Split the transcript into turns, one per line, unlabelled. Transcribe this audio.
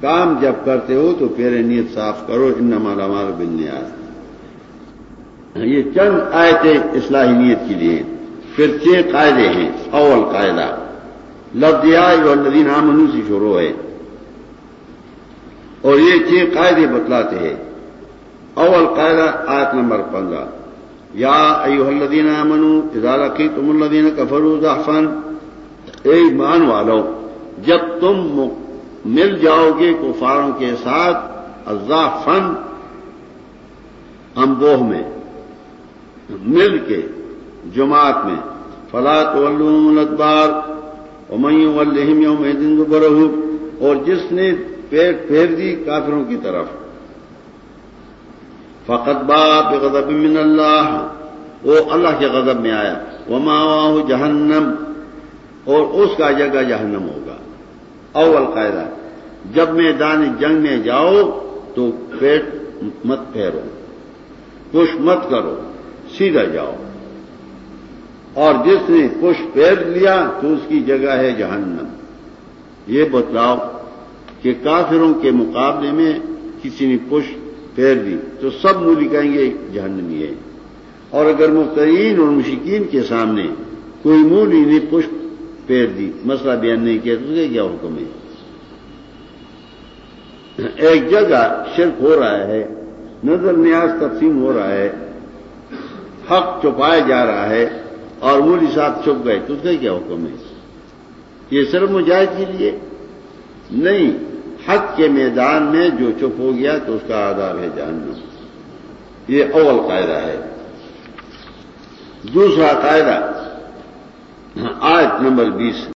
کام جب کرتے ہو تو پھر نیت صاف کرو ان مالا مال بن نیاز یہ چند آئے تھے اصلاحی نیت کے لیے۔ پھر چھ قاعدے ہیں۔ اول قاعدہ لفظیا الدین عامنو سے شروع ہے۔ اور یہ چھ قاعدے بتلاتے ہیں۔ اول قاعدہ، آیت نمبر پندرہ۔ یا ایو الدین امنو ادارہ کی تم الدین کفرو ظافن اے ایمان والو جب تم مل جاؤ گے کفاروں کے ساتھ ازافن امبوہ میں، مل کے جماعت میں۔ فلاط ولبار امیم یوم دن برہ اور جس نے پیٹ پھیر دی کافروں کی طرف۔ فقط باپ غضب من اللہ، وہ اللہ کے غضب میں آیا۔ وہ ماں جہنم، اور اس کا جگہ جہنم ہوگا۔ اول قاعدہ، جب میدان جنگ میں جاؤ تو پیٹ مت پھیرو کچھ مت کرو، سیدھا جاؤ۔ اور جس نے پش پیر لیا تو اس کی جگہ ہے جہنم۔ یہ بتلاؤ کہ کافروں کے مقابلے میں کسی نے پش پھیر دی تو سب مولی کہیں گے جہنمی ہے۔ اور اگر مخترین اور مشکین کے سامنے کوئی مولی نے پش پھیر دی، مسئلہ بیان نہیں کیا، تو کیا حکم ہے؟ ایک جگہ شرک ہو رہا ہے، نظر نیاز تقسیم ہو رہا ہے، حق چھپایا جا رہا ہے اور مولی صاحب چھپ گئے، تو اس کا کیا حکم ہے؟ یہ صرف مجاہد کے لیے؟ نہیں، حق کے میدان میں جو چپ ہو گیا، تو اس کا آداب ہے جاننا یہ اول قاعدہ ہے۔ دوسرا قاعدہ آیت نمبر بیس